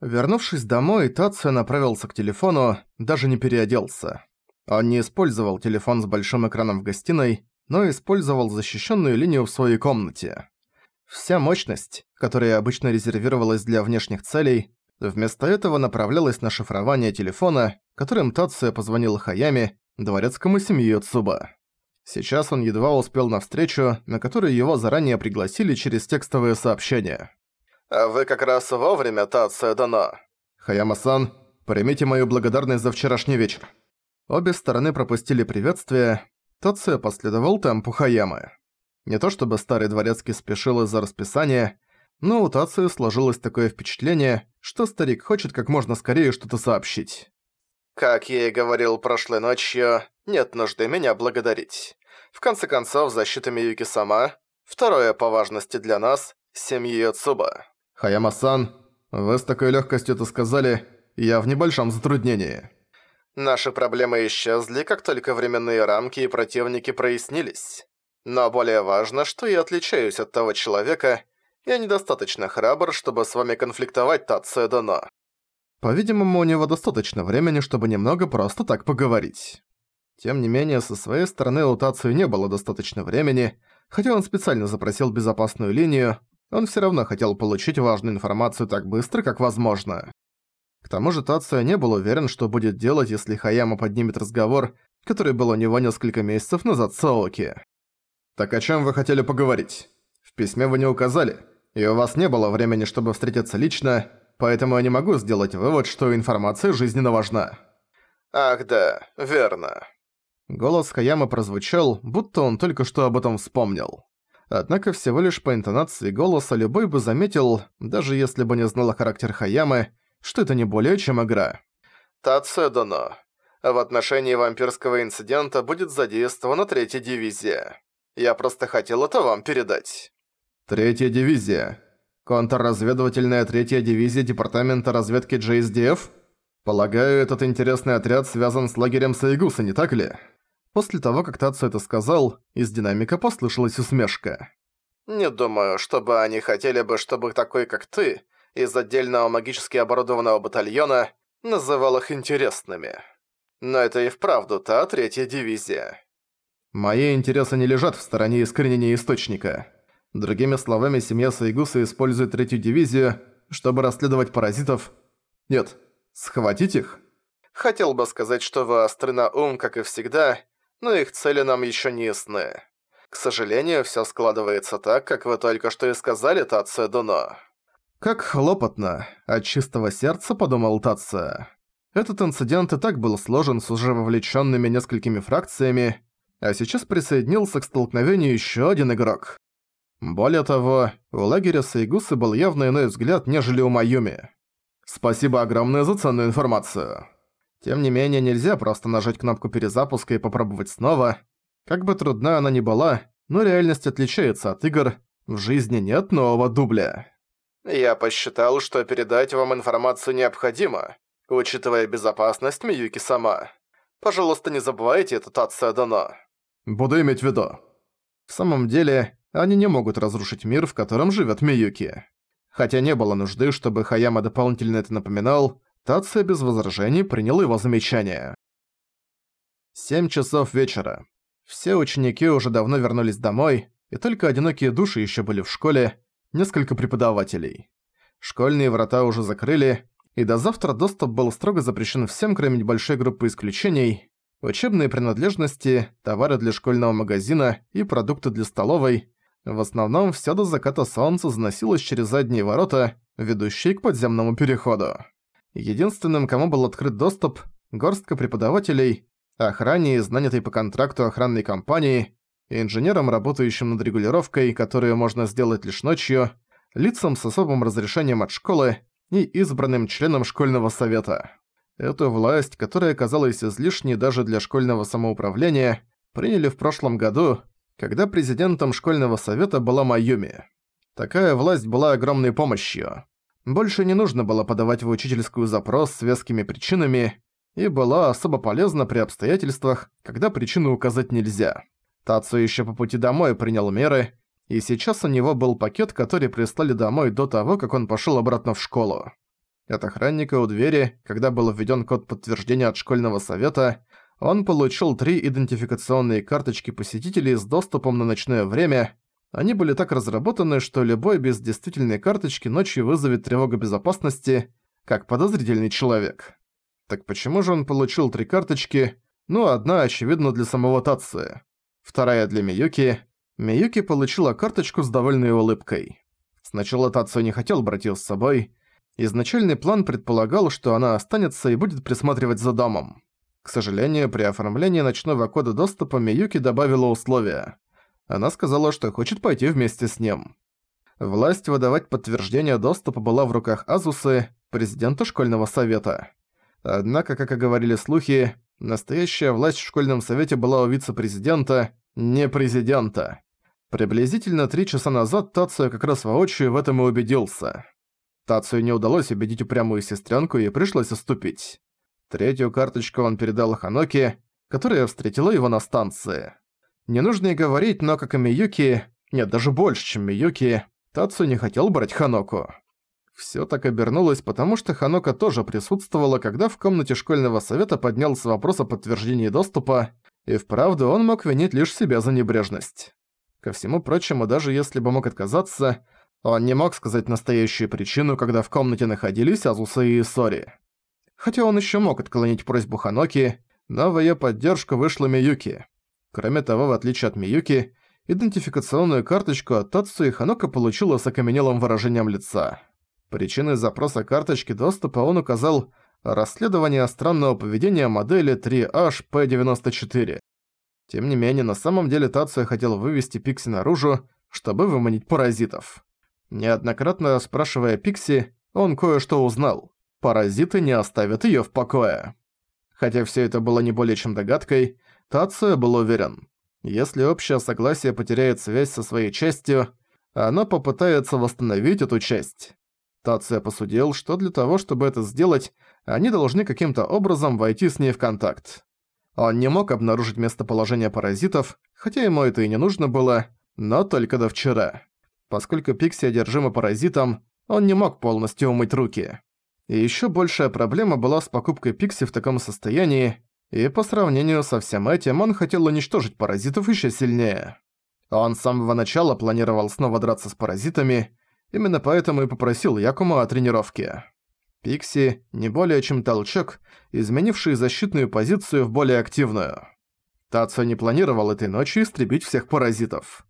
Вернувшись домой, Тация направился к телефону, даже не переоделся. Он не использовал телефон с большим экраном в гостиной, но использовал защищенную линию в своей комнате. Вся мощность, которая обычно резервировалась для внешних целей, вместо этого направлялась на шифрование телефона, которым Тация позвонил Хаяме, дворецкому семье Цуба. Сейчас он едва успел на встречу, на которую его заранее пригласили через текстовые сообщения. «А вы как раз вовремя, Тация Дано». «Хаяма-сан, примите мою благодарность за вчерашний вечер». Обе стороны пропустили приветствие, Тация последовал темпу Хаямы. Не то чтобы старый дворецкий спешил из-за расписания, но у Тации сложилось такое впечатление, что старик хочет как можно скорее что-то сообщить. «Как я и говорил прошлой ночью, нет нужды меня благодарить. В конце концов, защита Миюки сама, второе по важности для нас – семьи Цуба». «Хаяма-сан, вы с такой легкостью это сказали, я в небольшом затруднении». Наши проблемы исчезли, как только временные рамки и противники прояснились. Но более важно, что я отличаюсь от того человека, я недостаточно храбр, чтобы с вами конфликтовать, Тация Дано. По-видимому, у него достаточно времени, чтобы немного просто так поговорить. Тем не менее, со своей стороны у Тацию не было достаточно времени, хотя он специально запросил безопасную линию, он всё равно хотел получить важную информацию так быстро, как возможно. К тому же Тация не был уверен, что будет делать, если Хаяма поднимет разговор, который был у него несколько месяцев назад с Аоки. «Так о чем вы хотели поговорить? В письме вы не указали, и у вас не было времени, чтобы встретиться лично, поэтому я не могу сделать вывод, что информация жизненно важна». «Ах да, верно». Голос Хаяма прозвучал, будто он только что об этом вспомнил. Однако всего лишь по интонации голоса любой бы заметил, даже если бы не знал характер Хаямы, что это не более чем игра. Тацедоно. В отношении вампирского инцидента будет задействована третья дивизия. Я просто хотел это вам передать. Третья дивизия. Контрразведывательная третья дивизия Департамента разведки JSDF? Полагаю, этот интересный отряд связан с лагерем Сайгуса, не так ли? После того, как Тацу это сказал, из динамика послышалась усмешка. «Не думаю, чтобы они хотели бы, чтобы такой, как ты, из отдельного магически оборудованного батальона называл их интересными. Но это и вправду та третья дивизия. Мои интересы не лежат в стороне искоренения источника. Другими словами, семья Сайгуса использует третью дивизию, чтобы расследовать паразитов. Нет, схватить их? Хотел бы сказать, что вы остры на ум, как и всегда, но их цели нам еще не ясны. К сожалению, все складывается так, как вы только что и сказали, Тация Дуно. Как хлопотно, от чистого сердца подумал Татца. Этот инцидент и так был сложен с уже вовлеченными несколькими фракциями, а сейчас присоединился к столкновению еще один игрок. Более того, у лагеря Сайгусы был явно иной взгляд, нежели у Майюми. Спасибо огромное за ценную информацию. Тем не менее, нельзя просто нажать кнопку перезапуска и попробовать снова. Как бы трудна она ни была, но реальность отличается от игр, в жизни нет нового дубля. Я посчитал, что передать вам информацию необходимо, учитывая безопасность Миюки сама. Пожалуйста, не забывайте это Тация Дано. Буду иметь в виду. В самом деле, они не могут разрушить мир, в котором живет Миюки. Хотя не было нужды, чтобы Хаяма дополнительно это напоминал, Тация без возражений принял его замечание. Семь часов вечера. Все ученики уже давно вернулись домой, и только одинокие души еще были в школе, несколько преподавателей. Школьные врата уже закрыли, и до завтра доступ был строго запрещен всем, кроме небольшой группы исключений. Учебные принадлежности, товары для школьного магазина и продукты для столовой. В основном всё до заката солнца заносилось через задние ворота, ведущие к подземному переходу. Единственным, кому был открыт доступ, горстка преподавателей, охране из нанятой по контракту охранной компании инженерам, работающим над регулировкой, которую можно сделать лишь ночью, лицам с особым разрешением от школы и избранным членам школьного совета. Эту власть, которая казалась излишней даже для школьного самоуправления, приняли в прошлом году, когда президентом школьного совета была Майюми. Такая власть была огромной помощью. Больше не нужно было подавать в учительскую запрос с вескими причинами, и была особо полезна при обстоятельствах, когда причину указать нельзя. Тацу еще по пути домой принял меры, и сейчас у него был пакет, который прислали домой до того, как он пошел обратно в школу. От охранника у двери, когда был введен код подтверждения от школьного совета, он получил три идентификационные карточки посетителей с доступом на ночное время. Они были так разработаны, что любой без действительной карточки ночью вызовет тревогу безопасности, как подозрительный человек. Так почему же он получил три карточки? Ну, одна, очевидно, для самого Татсы. Вторая для Миюки. Миюки получила карточку с довольной улыбкой. Сначала Тацу не хотел брать её с собой. Изначальный план предполагал, что она останется и будет присматривать за домом. К сожалению, при оформлении ночного кода доступа Миюки добавила условия. Она сказала, что хочет пойти вместе с ним. Власть выдавать подтверждение доступа была в руках Азусы, президента школьного совета. Однако, как и говорили слухи, настоящая власть в школьном совете была у вице-президента, не президента. Приблизительно три часа назад Тацию как раз воочию в этом и убедился. Тацию не удалось убедить упрямую сестренку и пришлось уступить. Третью карточку он передал Ханоке, которая встретила его на станции. Не нужно и говорить, но как и Миюки, нет, даже больше, чем Миюки, Тацу не хотел брать Ханоку. Всё так обернулось, потому что Ханока тоже присутствовала, когда в комнате школьного совета поднялся вопрос о подтверждении доступа, и вправду он мог винить лишь себя за небрежность. Ко всему прочему, даже если бы мог отказаться, он не мог сказать настоящую причину, когда в комнате находились Азуса и Исори. Хотя он ещё мог отклонить просьбу Ханоки, но в её поддержку вышла Миюки. Кроме того, в отличие от Миюки, идентификационную карточку от Тацу и Ханока получила с окаменелым выражением лица. Причиной запроса карточки доступа он указал расследование странного поведения модели 3HP94. Тем не менее, на самом деле Тацуя хотел вывести Пикси наружу, чтобы выманить паразитов. Неоднократно спрашивая Пикси, он кое-что узнал паразиты не оставят её в покое. Хотя всё это было не более чем догадкой, Тацуя был уверен. Если общее согласие потеряет связь со своей частью, оно попытается восстановить эту часть. Тация посудил, что для того, чтобы это сделать, они должны каким-то образом войти с ней в контакт. Он не мог обнаружить местоположение паразитов, хотя ему это и не нужно было, но только до вчера. Поскольку Пикси одержима паразитом, он не мог полностью умыть руки. И ещё большая проблема была с покупкой Пикси в таком состоянии, и по сравнению со всем этим он хотел уничтожить паразитов ещё сильнее. Он с самого начала планировал снова драться с паразитами, именно поэтому и попросил Якуму о тренировке. Пикси – не более чем толчок, изменивший защитную позицию в более активную. Тацо не планировал этой ночью истребить всех паразитов.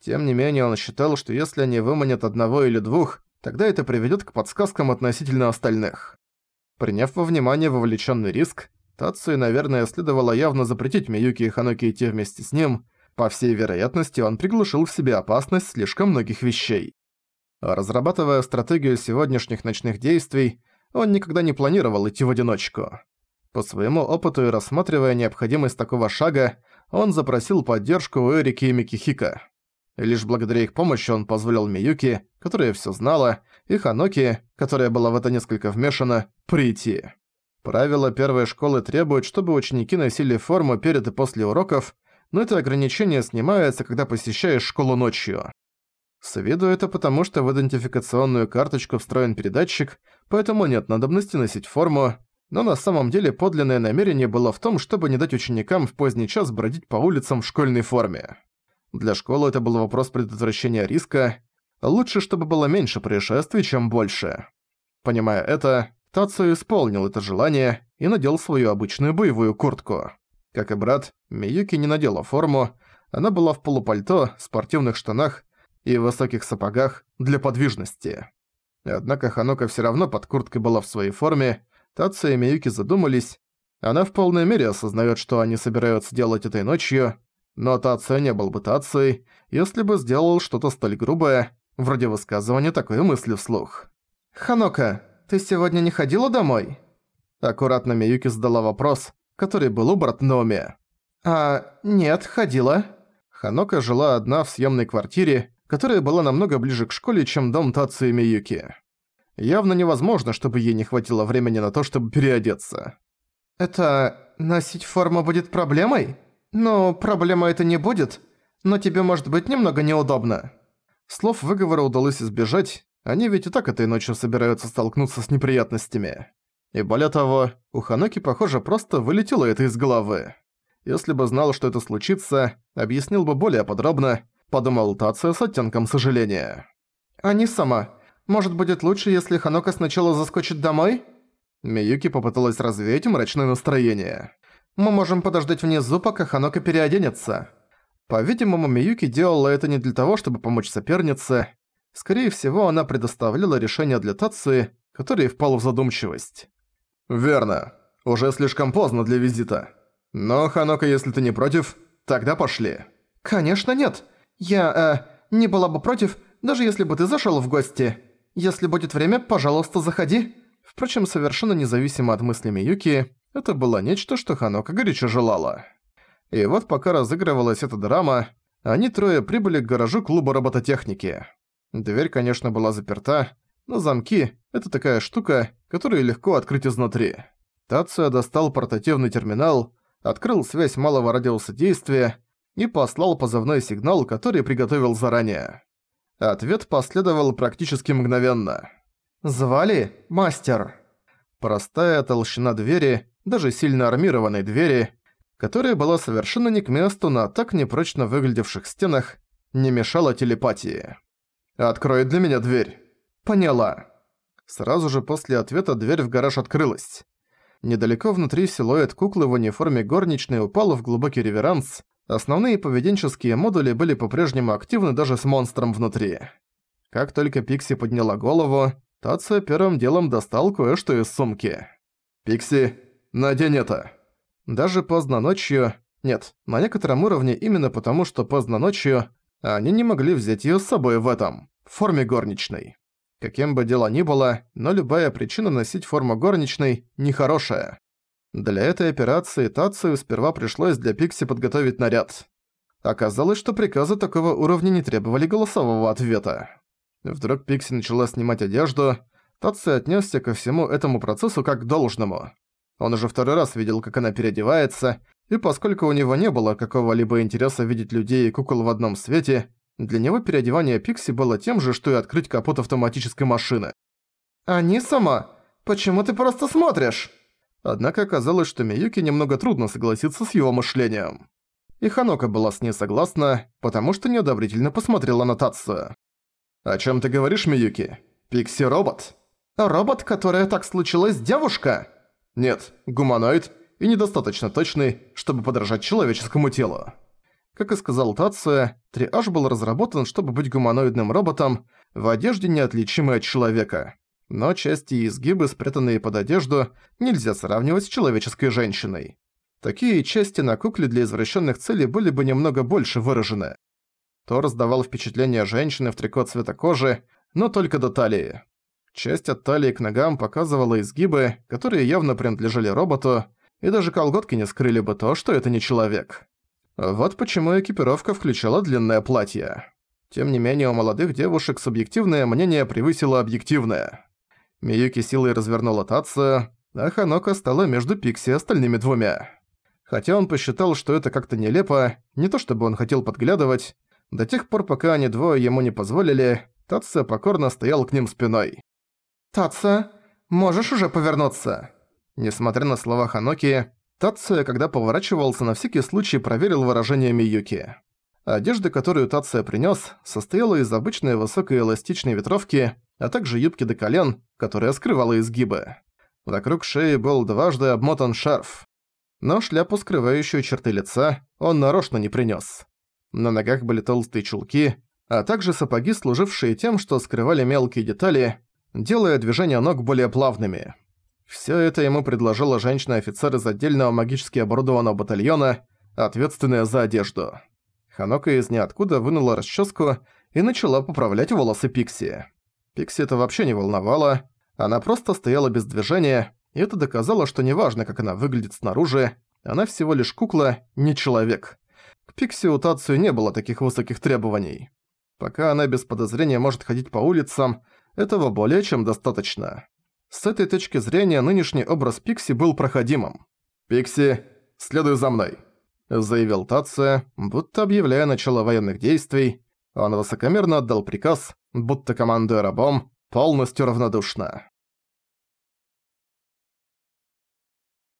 Тем не менее, он считал, что если они выманят одного или двух, тогда это приведёт к подсказкам относительно остальных. Приняв во внимание вовлечённый риск, Тацуи, наверное, следовало явно запретить Миюки и Ханоки идти вместе с ним, по всей вероятности он приглушил в себе опасность слишком многих вещей. Разрабатывая стратегию сегодняшних ночных действий, он никогда не планировал идти в одиночку. По своему опыту и рассматривая необходимость такого шага, он запросил поддержку у Эрики и Микихика. Лишь благодаря их помощи он позволил Миюки, которая всё знала, и Ханоки, которая была в это несколько вмешана, прийти. Правила первой школы требуют, чтобы ученики носили форму перед и после уроков, но это ограничение снимается, когда посещаешь школу ночью. С виду это потому, что в идентификационную карточку встроен передатчик, поэтому нет надобности носить форму, но на самом деле подлинное намерение было в том, чтобы не дать ученикам в поздний час бродить по улицам в школьной форме. Для школы это был вопрос предотвращения риска. Лучше, чтобы было меньше происшествий, чем больше. Понимая это, Тацу исполнил это желание и надел свою обычную боевую куртку. Как и брат, Миюки не надела форму, она была в полупальто, спортивных штанах и высоких сапогах для подвижности. Однако Ханока всё равно под курткой была в своей форме, Тацу и Миюки задумались. Она в полной мере осознаёт, что они собираются делать этой ночью, но Тация не был бы Тацией, если бы сделал что-то столь грубое, вроде высказывания такой мысли вслух. «Ханока, ты сегодня не ходила домой?» Аккуратно Миюки задала вопрос, который был у брат Номи. «А, нет, ходила». Ханока жила одна в съемной квартире, которая была намного ближе к школе, чем дом Тацию Миюки. Явно невозможно, чтобы ей не хватило времени на то, чтобы переодеться. «Это... носить форму будет проблемой?» «Ну, проблема это не будет, но тебе может быть немного неудобно». Слов выговора удалось избежать, Они ведь и так этой ночью собираются столкнуться с неприятностями. И более того, у Ханоки, похоже, просто вылетело это из головы. Если бы знал, что это случится, объяснил бы более подробно, подумал Тация с оттенком сожаления. «А не сама. Может, будет лучше, если Ханока сначала заскочит домой?» Миюки попыталась развеять мрачное настроение. «Мы можем подождать внизу, пока Ханока переоденется». По-видимому, Миюки делала это не для того, чтобы помочь сопернице. Скорее всего, она предоставляла решение для Тации, который впал в задумчивость. «Верно. Уже слишком поздно для визита. Но, Ханока, если ты не против, тогда пошли». «Конечно нет. Я, э, не была бы против, даже если бы ты зашёл в гости. Если будет время, пожалуйста, заходи». Впрочем, совершенно независимо от мысли Миюки, это было нечто, что Ханока горячо желала. И вот пока разыгрывалась эта драма, они трое прибыли к гаражу клуба робототехники. Дверь, конечно, была заперта, но замки — это такая штука, которую легко открыть изнутри. Тация достал портативный терминал, открыл связь малого радиуса действия и послал позывной сигнал, который приготовил заранее. Ответ последовал практически мгновенно. «Звали? Мастер!» Простая толщина двери, даже сильно армированной двери, которая была совершенно не к месту на так непрочно выглядевших стенах, не мешала телепатии. «Открой для меня дверь». «Поняла». Сразу же после ответа дверь в гараж открылась. Недалеко внутри силуэт куклы в униформе горничной упал в глубокий реверанс. Основные поведенческие модули были по-прежнему активны даже с монстром внутри. Как только Пикси подняла голову, Тация первым делом достал кое-что из сумки. «Пикси, надень это!» Даже поздно ночью... Нет, на некотором уровне именно потому, что поздно ночью они не могли взять её с собой в этом, в форме горничной. Каким бы дело ни было, но любая причина носить форму горничной нехорошая. Для этой операции Тацию сперва пришлось для Пикси подготовить наряд. Оказалось, что приказы такого уровня не требовали голосового ответа. Вдруг Пикси начала снимать одежду, Татси отнесся ко всему этому процессу как к должному. Он уже второй раз видел, как она переодевается, и поскольку у него не было какого-либо интереса видеть людей и кукол в одном свете, для него переодевание Пикси было тем же, что и открыть капот автоматической машины. «Они сама? Почему ты просто смотришь?» Однако оказалось, что Миюки немного трудно согласиться с его мышлением. И Ханока была с ней согласна, потому что неодобрительно посмотрела Татсу. «О чем ты говоришь, Миюки? Пикси-робот?» «Робот, которая так случилась, девушка?» «Нет, гуманоид и недостаточно точный, чтобы подражать человеческому телу». Как и сказал Тация, Триаж был разработан, чтобы быть гуманоидным роботом, в одежде неотличимой от человека. Но части и изгибы, спрятанные под одежду, нельзя сравнивать с человеческой женщиной. Такие части на кукле для извращенных целей были бы немного больше выражены. Торс давал впечатление женщины в трико цвета кожи, но только до талии. Часть от талии к ногам показывала изгибы, которые явно принадлежали роботу, и даже колготки не скрыли бы то, что это не человек. Вот почему экипировка включала длинное платье. Тем не менее, у молодых девушек субъективное мнение превысило объективное. Миюки силой развернула Тацию, а Ханока стала между Пикси и остальными двумя. Хотя он посчитал, что это как-то нелепо, не то чтобы он хотел подглядывать, до тех пор, пока они двое ему не позволили, Татса покорно стоял к ним спиной. «Татса, можешь уже повернуться?» Несмотря на слова Ханоки, Татсуя, когда поворачивался, на всякий случай проверил выражение Миюки. Одежда, которую Татсуя принёс, состояла из обычной высокой эластичной ветровки, а также юбки до колен, которая скрывала изгибы. Вокруг шеи был дважды обмотан шарф. Но шляпу, скрывающую черты лица, он нарочно не принёс. На ногах были толстые чулки, а также сапоги, служившие тем, что скрывали мелкие детали, делая движения ног более плавными. Всё это ему предложила женщина-офицер из отдельного магически оборудованного батальона, ответственная за одежду. Ханока из ниоткуда вынула расческу и начала поправлять волосы Пикси. Пикси это вообще не волновало, она просто стояла без движения, и это доказало, что неважно, как она выглядит снаружи, она всего лишь кукла, не человек. К Пикси у Тацию не было таких высоких требований. Пока она без подозрения может ходить по улицам, этого более чем достаточно. С этой точки зрения нынешний образ Пикси был проходимым. «Пикси, следуй за мной», — заявил Тация, будто объявляя начало военных действий. Он высокомерно отдал приказ, будто командуя рабом, полностью равнодушна.